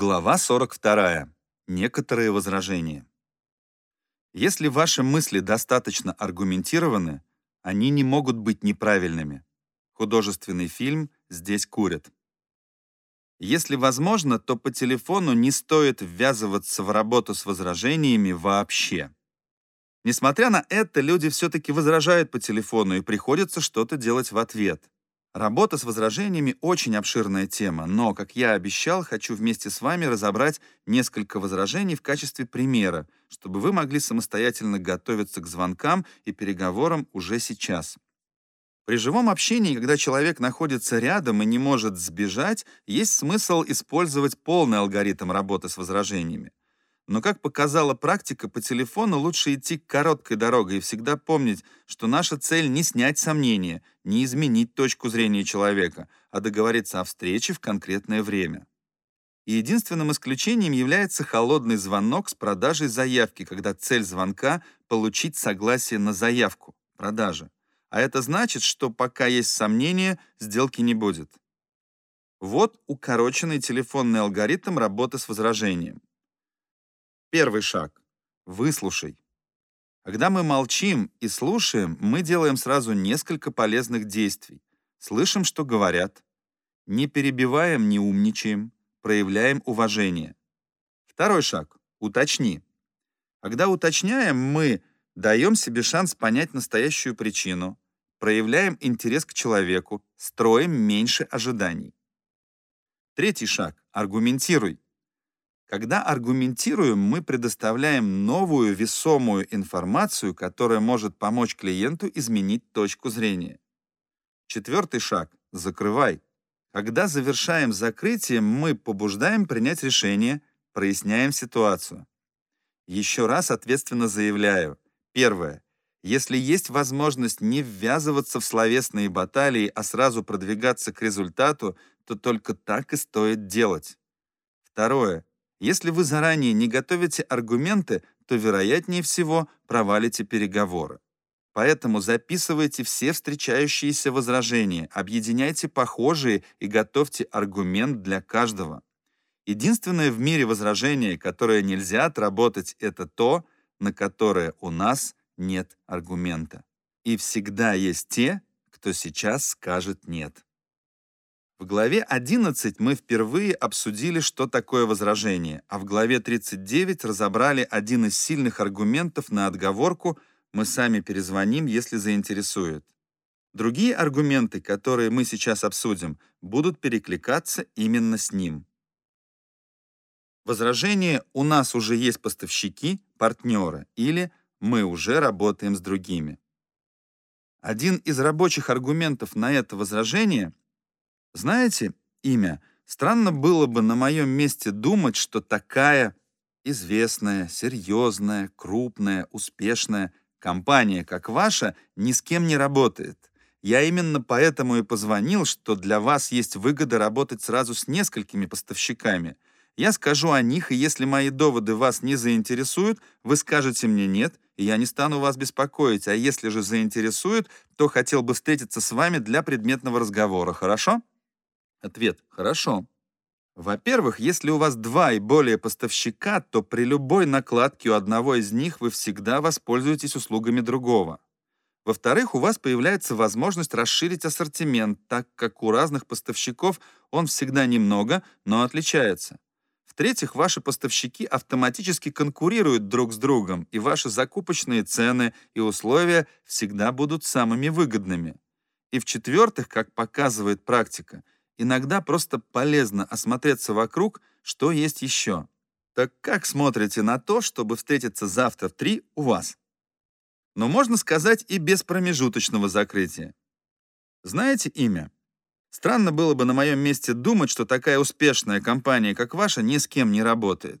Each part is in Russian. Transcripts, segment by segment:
Глава 42. Некоторые возражения. Если ваши мысли достаточно аргументированы, они не могут быть неправильными. Художественный фильм «Здесь курят». Если возможно, то по телефону не стоит ввязываться в работу с возражениями вообще. Несмотря на это, люди все-таки возражают по телефону и приходится что-то делать в ответ. Работа с возражениями – очень обширная тема, но, как я обещал, хочу вместе с вами разобрать несколько возражений в качестве примера, чтобы вы могли самостоятельно готовиться к звонкам и переговорам уже сейчас. При живом общении, когда человек находится рядом и не может сбежать, есть смысл использовать полный алгоритм работы с возражениями. Но, как показала практика, по телефону лучше идти короткой дорогой и всегда помнить, что наша цель не снять сомнения, не изменить точку зрения человека, а договориться о встрече в конкретное время. И единственным исключением является холодный звонок с продажей заявки, когда цель звонка — получить согласие на заявку, продажи. А это значит, что пока есть сомнения, сделки не будет. Вот укороченный телефонный алгоритм работы с возражением. Первый шаг. Выслушай. Когда мы молчим и слушаем, мы делаем сразу несколько полезных действий. Слышим, что говорят. Не перебиваем, не умничаем. Проявляем уважение. Второй шаг. Уточни. Когда уточняем, мы даем себе шанс понять настоящую причину, проявляем интерес к человеку, строим меньше ожиданий. Третий шаг. Аргументируй. Когда аргументируем, мы предоставляем новую весомую информацию, которая может помочь клиенту изменить точку зрения. Четвертый шаг – закрывай. Когда завершаем закрытие, мы побуждаем принять решение, проясняем ситуацию. Еще раз ответственно заявляю. Первое. Если есть возможность не ввязываться в словесные баталии, а сразу продвигаться к результату, то только так и стоит делать. Второе. Если вы заранее не готовите аргументы, то, вероятнее всего, провалите переговоры. Поэтому записывайте все встречающиеся возражения, объединяйте похожие и готовьте аргумент для каждого. Единственное в мире возражение, которое нельзя отработать, это то, на которое у нас нет аргумента. И всегда есть те, кто сейчас скажет «нет». В главе 11 мы впервые обсудили, что такое возражение, а в главе 39 разобрали один из сильных аргументов на отговорку «мы сами перезвоним, если заинтересует». Другие аргументы, которые мы сейчас обсудим, будут перекликаться именно с ним. Возражение «у нас уже есть поставщики, партнеры» или «мы уже работаем с другими». Один из рабочих аргументов на это возражение – знаете имя? Странно было бы на моем месте думать, что такая известная, серьезная, крупная, успешная компания, как ваша, ни с кем не работает. Я именно поэтому и позвонил, что для вас есть выгода работать сразу с несколькими поставщиками. Я скажу о них, и если мои доводы вас не заинтересуют, вы скажете мне «нет», и я не стану вас беспокоить, а если же заинтересуют, то хотел бы встретиться с вами для предметного разговора, хорошо? Ответ – хорошо. Во-первых, если у вас два и более поставщика, то при любой накладке у одного из них вы всегда воспользуетесь услугами другого. Во-вторых, у вас появляется возможность расширить ассортимент, так как у разных поставщиков он всегда немного, но отличается. В-третьих, ваши поставщики автоматически конкурируют друг с другом, и ваши закупочные цены и условия всегда будут самыми выгодными. И в-четвертых, как показывает практика, Иногда просто полезно осмотреться вокруг, что есть еще. Так как смотрите на то, чтобы встретиться завтра в три у вас? Но можно сказать и без промежуточного закрытия. Знаете имя? Странно было бы на моем месте думать, что такая успешная компания, как ваша, ни с кем не работает.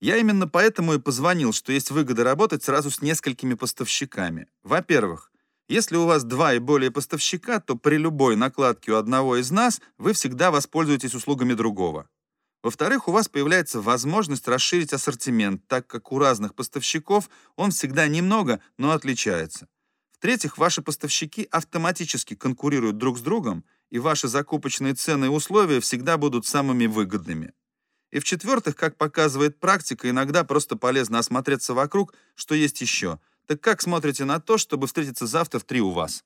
Я именно поэтому и позвонил, что есть выгода работать сразу с несколькими поставщиками. Во-первых, если у вас два и более поставщика, то при любой накладке у одного из нас вы всегда воспользуетесь услугами другого. Во-вторых, у вас появляется возможность расширить ассортимент, так как у разных поставщиков он всегда немного, но отличается. В-третьих, ваши поставщики автоматически конкурируют друг с другом, и ваши закупочные цены и условия всегда будут самыми выгодными. И в-четвертых, как показывает практика, иногда просто полезно осмотреться вокруг, что есть еще. Так как смотрите на то, чтобы встретиться завтра в три у вас?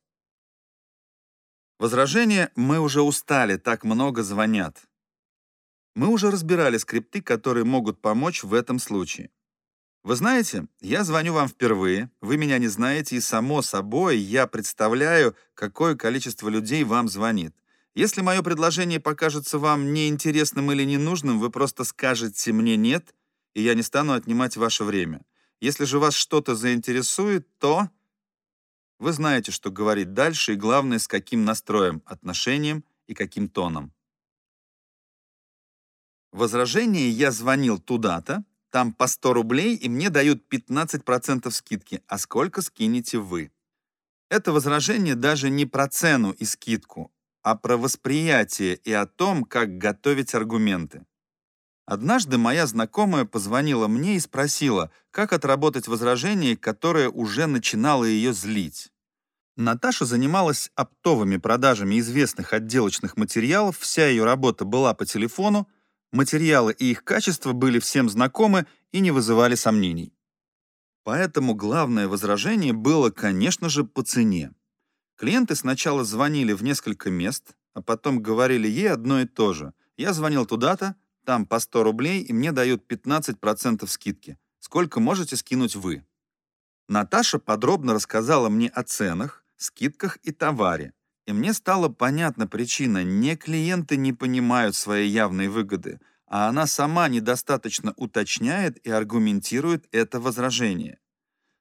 Возражение «мы уже устали, так много звонят». Мы уже разбирали скрипты, которые могут помочь в этом случае. Вы знаете, я звоню вам впервые, вы меня не знаете, и само собой я представляю, какое количество людей вам звонит. Если мое предложение покажется вам неинтересным или ненужным, вы просто скажете мне «нет», и я не стану отнимать ваше время. Если же вас что-то заинтересует, то... Вы знаете, что говорить дальше, и главное, с каким настроем, отношением и каким тоном. Возражение «я звонил туда-то», там по 100 рублей, и мне дают 15% скидки, а сколько скинете вы? Это возражение даже не про цену и скидку, а про восприятие и о том, как готовить аргументы. Однажды моя знакомая позвонила мне и спросила, как отработать возражение, которое уже начинало ее злить. Наташа занималась оптовыми продажами известных отделочных материалов, вся ее работа была по телефону, материалы и их качество были всем знакомы и не вызывали сомнений. Поэтому главное возражение было, конечно же, по цене. Клиенты сначала звонили в несколько мест, а потом говорили ей одно и то же. «Я звонил туда-то, там по 100 рублей, и мне дают 15% скидки. Сколько можете скинуть вы?» Наташа подробно рассказала мне о ценах, скидках и товаре. И мне стала понятна причина. Не клиенты не понимают своей явной выгоды, а она сама недостаточно уточняет и аргументирует это возражение.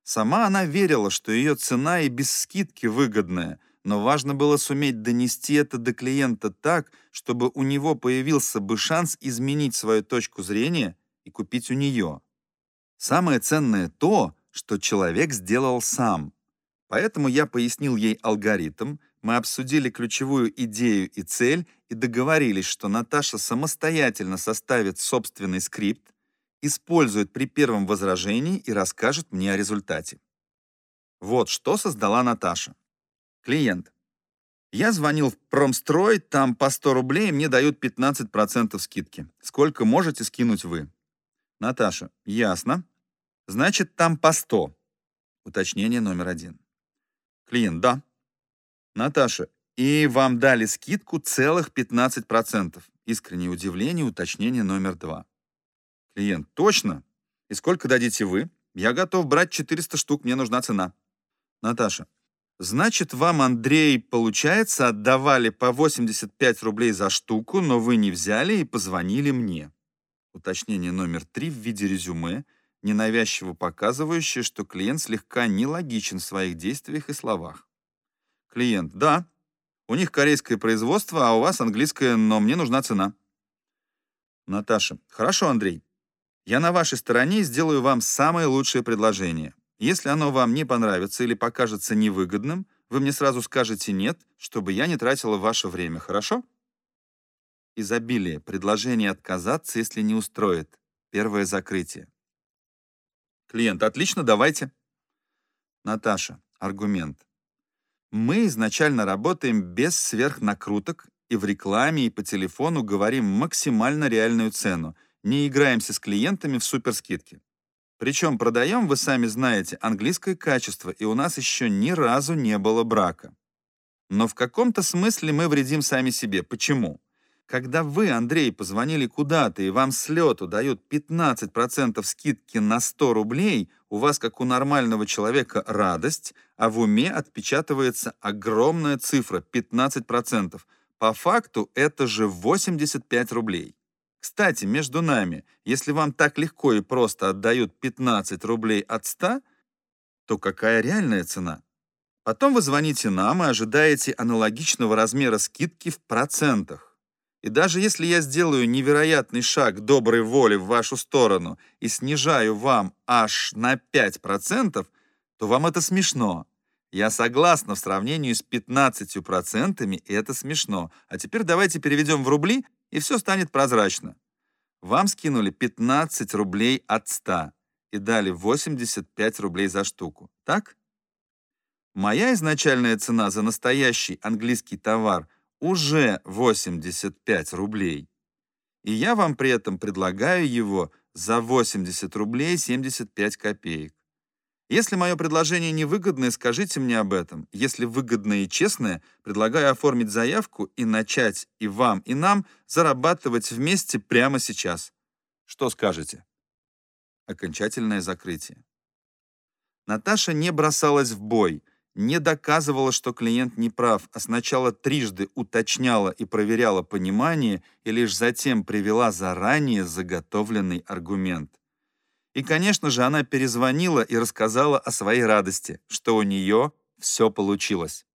Сама она верила, что ее цена и без скидки выгодная, но важно было суметь донести это до клиента так, чтобы у него появился бы шанс изменить свою точку зрения и купить у нее. Самое ценное то, что человек сделал сам, Поэтому я пояснил ей алгоритм, мы обсудили ключевую идею и цель и договорились, что Наташа самостоятельно составит собственный скрипт, использует при первом возражении и расскажет мне о результате. Вот что создала Наташа. Клиент. Я звонил в Промстрой, там по 100 рублей мне дают 15% скидки. Сколько можете скинуть вы? Наташа. Ясно. Значит, там по 100. Уточнение номер один. Клиент, да. Наташа, и вам дали скидку целых 15%. Искреннее удивление, уточнение номер два. Клиент, точно? И сколько дадите вы? Я готов брать 400 штук, мне нужна цена. Наташа, значит, вам, Андрей, получается, отдавали по 85 рублей за штуку, но вы не взяли и позвонили мне. Уточнение номер три в виде резюме – ненавязчиво показывающее, что клиент слегка нелогичен в своих действиях и словах. Клиент. Да, у них корейское производство, а у вас английское, но мне нужна цена. Наташа. Хорошо, Андрей. Я на вашей стороне сделаю вам самое лучшее предложение. Если оно вам не понравится или покажется невыгодным, вы мне сразу скажете «нет», чтобы я не тратила ваше время, хорошо? Изобилие. Предложение отказаться, если не устроит. Первое закрытие. Клиент, отлично, давайте. Наташа, аргумент. Мы изначально работаем без сверхнакруток и в рекламе, и по телефону говорим максимально реальную цену, не играемся с клиентами в суперскидки. Причем продаем, вы сами знаете, английское качество, и у нас еще ни разу не было брака. Но в каком-то смысле мы вредим сами себе. Почему? Когда вы, Андрей, позвонили куда-то и вам с лету дают 15% скидки на 100 рублей, у вас, как у нормального человека, радость, а в уме отпечатывается огромная цифра 15%. По факту это же 85 рублей. Кстати, между нами, если вам так легко и просто отдают 15 рублей от 100, то какая реальная цена? Потом вы звоните нам и ожидаете аналогичного размера скидки в процентах. И даже если я сделаю невероятный шаг доброй воли в вашу сторону и снижаю вам аж на 5%, то вам это смешно. Я согласна в сравнении с 15%, и это смешно. А теперь давайте переведем в рубли, и все станет прозрачно. Вам скинули 15 рублей от 100 и дали 85 рублей за штуку. Так? Моя изначальная цена за настоящий английский товар уже 85 рублей. и я вам при этом предлагаю его за 80 рублей 75 копеек. Если мое предложение невыгодное, скажите мне об этом. Если выгодное и честное, предлагаю оформить заявку и начать и вам, и нам зарабатывать вместе прямо сейчас. Что скажете? Окончательное закрытие. Наташа не бросалась в бой, не доказывала, что клиент не прав, а сначала трижды уточняла и проверяла понимание и лишь затем привела заранее заготовленный аргумент. И, конечно же, она перезвонила и рассказала о своей радости, что у нее все получилось.